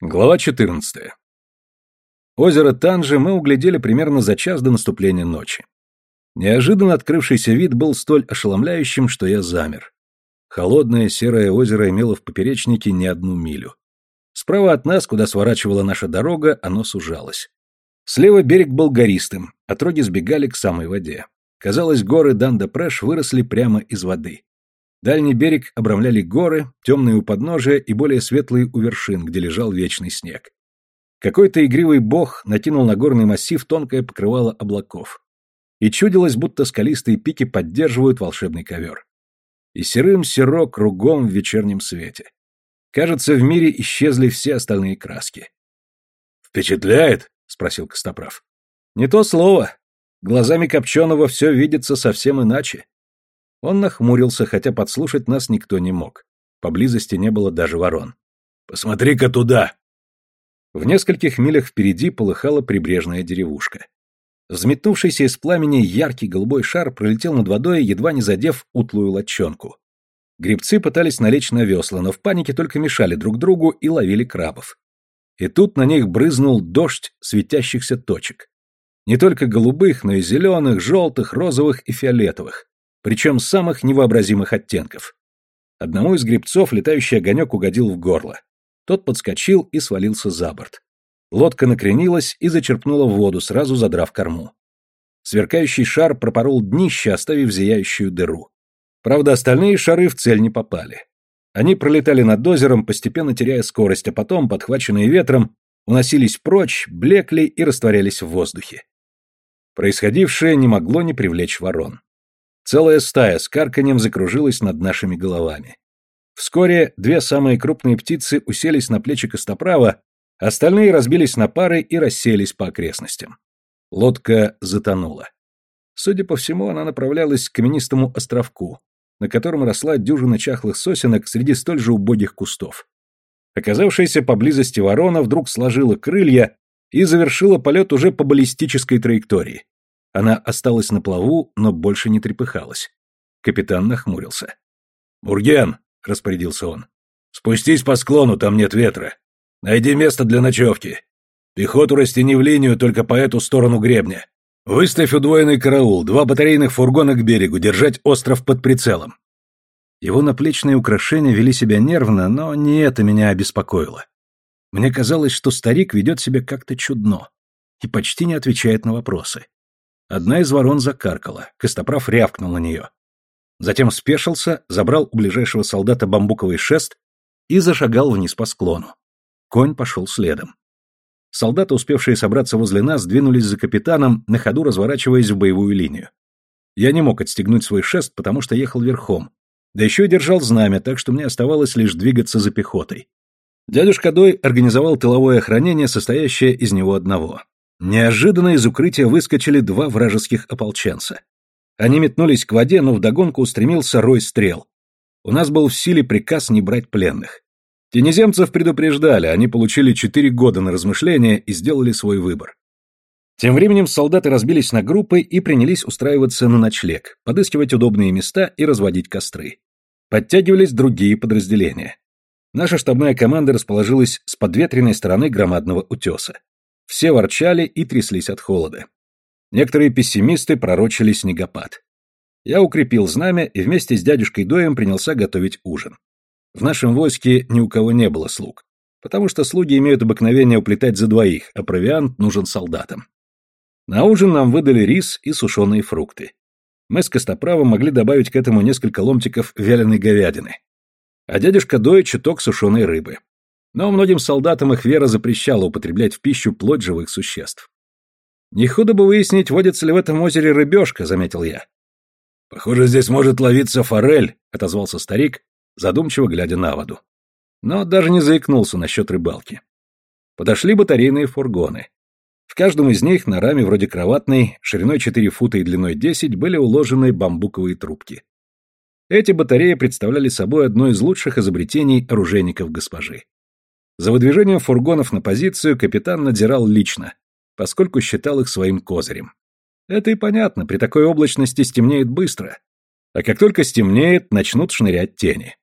Глава 14. Озеро Танжи мы углядели примерно за час до наступления ночи. Неожиданно открывшийся вид был столь ошеломляющим, что я замер. Холодное серое озеро имело в поперечнике не одну милю. Справа от нас, куда сворачивала наша дорога, оно сужалось. Слева берег был гористым, отроги сбегали к самой воде. Казалось, горы Данда-Прэш выросли прямо из воды. Дальний берег обрамляли горы, темные у подножия и более светлые у вершин, где лежал вечный снег. Какой-то игривый бог накинул на горный массив тонкое покрывало облаков. И чудилось, будто скалистые пики поддерживают волшебный ковер. И серым серо кругом в вечернем свете. Кажется, в мире исчезли все остальные краски. «Впечатляет?» — спросил Костоправ. «Не то слово. Глазами Копченого все видится совсем иначе. Он нахмурился, хотя подслушать нас никто не мог. Поблизости не было даже ворон. «Посмотри-ка туда!» В нескольких милях впереди полыхала прибрежная деревушка. Взметнувшийся из пламени яркий голубой шар пролетел над водой, едва не задев утлую лодчонку. Гребцы пытались налечь на весла, но в панике только мешали друг другу и ловили крабов. И тут на них брызнул дождь светящихся точек. Не только голубых, но и зеленых, желтых, розовых и фиолетовых причем самых невообразимых оттенков. Одному из грибцов летающий огонек угодил в горло. Тот подскочил и свалился за борт. Лодка накренилась и зачерпнула воду, сразу задрав корму. Сверкающий шар пропорол днище, оставив зияющую дыру. Правда, остальные шары в цель не попали. Они пролетали над озером, постепенно теряя скорость, а потом, подхваченные ветром, уносились прочь, блекли и растворялись в воздухе. Происходившее не могло не привлечь ворон. Целая стая с карканьем закружилась над нашими головами. Вскоре две самые крупные птицы уселись на плечи Костоправа, остальные разбились на пары и расселись по окрестностям. Лодка затонула. Судя по всему, она направлялась к каменистому островку, на котором росла дюжина чахлых сосенок среди столь же убогих кустов. Оказавшаяся поблизости ворона вдруг сложила крылья и завершила полет уже по баллистической траектории. Она осталась на плаву, но больше не трепыхалась. Капитан нахмурился. «Бурген!» — распорядился он. «Спустись по склону, там нет ветра. Найди место для ночевки. Пехоту растяни в линию только по эту сторону гребня. Выставь удвоенный караул, два батарейных фургона к берегу, держать остров под прицелом». Его наплечные украшения вели себя нервно, но не это меня обеспокоило. Мне казалось, что старик ведет себя как-то чудно и почти не отвечает на вопросы. Одна из ворон закаркала, Костоправ рявкнул на нее. Затем спешился, забрал у ближайшего солдата бамбуковый шест и зашагал вниз по склону. Конь пошел следом. Солдаты, успевшие собраться возле нас, двинулись за капитаном, на ходу разворачиваясь в боевую линию. Я не мог отстегнуть свой шест, потому что ехал верхом. Да еще и держал знамя, так что мне оставалось лишь двигаться за пехотой. Дядюшка Дой организовал тыловое охранение, состоящее из него одного. Неожиданно из укрытия выскочили два вражеских ополченца. Они метнулись к воде, но вдогонку устремился рой стрел. У нас был в силе приказ не брать пленных. Тенеземцев предупреждали, они получили четыре года на размышления и сделали свой выбор. Тем временем солдаты разбились на группы и принялись устраиваться на ночлег, подыскивать удобные места и разводить костры. Подтягивались другие подразделения. Наша штабная команда расположилась с подветренной стороны громадного утеса. Все ворчали и тряслись от холода. Некоторые пессимисты пророчили снегопад. Я укрепил знамя и вместе с дядюшкой Доем принялся готовить ужин. В нашем войске ни у кого не было слуг, потому что слуги имеют обыкновение уплетать за двоих, а провиант нужен солдатам. На ужин нам выдали рис и сушеные фрукты. Мы с Костоправом могли добавить к этому несколько ломтиков вяленой говядины. А дядюшка Дой чуток сушеной рыбы. Но многим солдатам их вера запрещала употреблять в пищу плоть живых существ. «Не худо бы выяснить, водится ли в этом озере рыбешка», — заметил я. «Похоже, здесь может ловиться форель», — отозвался старик, задумчиво глядя на воду. Но даже не заикнулся насчет рыбалки. Подошли батарейные фургоны. В каждом из них на раме вроде кроватной, шириной 4 фута и длиной 10, были уложены бамбуковые трубки. Эти батареи представляли собой одно из лучших изобретений оружейников госпожи. За выдвижением фургонов на позицию капитан надзирал лично, поскольку считал их своим козырем. Это и понятно, при такой облачности стемнеет быстро. А как только стемнеет, начнут шнырять тени.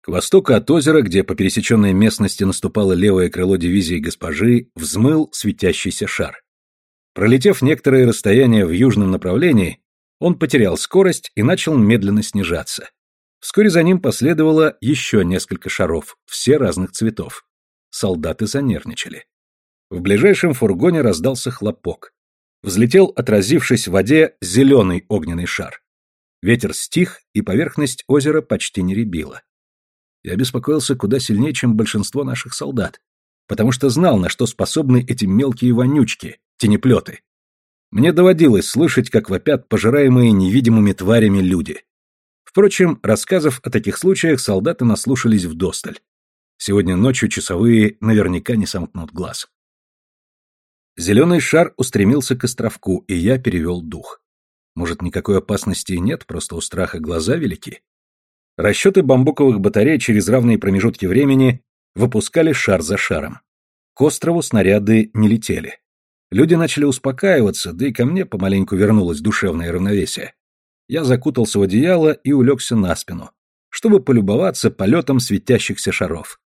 К востоку от озера, где по пересеченной местности наступало левое крыло дивизии госпожи, взмыл светящийся шар. Пролетев некоторое расстояние в южном направлении, он потерял скорость и начал медленно снижаться. Вскоре за ним последовало еще несколько шаров, все разных цветов. Солдаты занервничали. В ближайшем фургоне раздался хлопок. Взлетел, отразившись в воде, зеленый огненный шар. Ветер стих, и поверхность озера почти не рябила. Я беспокоился куда сильнее, чем большинство наших солдат, потому что знал, на что способны эти мелкие вонючки, тенеплеты. Мне доводилось слышать, как вопят пожираемые невидимыми тварями люди. Впрочем, рассказов о таких случаях солдаты наслушались вдосталь. Сегодня ночью часовые наверняка не сомкнут глаз. Зеленый шар устремился к островку, и я перевел дух. Может, никакой опасности и нет, просто у страха глаза велики? Расчеты бамбуковых батарей через равные промежутки времени выпускали шар за шаром. К острову снаряды не летели. Люди начали успокаиваться, да и ко мне помаленьку вернулось душевное равновесие. Я закутался в одеяло и улегся на спину, чтобы полюбоваться полетом светящихся шаров.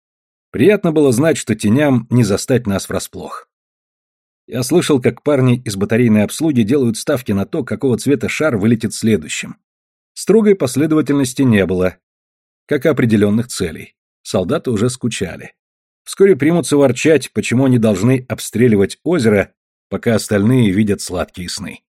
Приятно было знать, что теням не застать нас врасплох. Я слышал, как парни из батарейной обслуги делают ставки на то, какого цвета шар вылетит следующим. Строгой последовательности не было, как и определенных целей. Солдаты уже скучали. Вскоре примутся ворчать, почему они должны обстреливать озеро, пока остальные видят сладкие сны.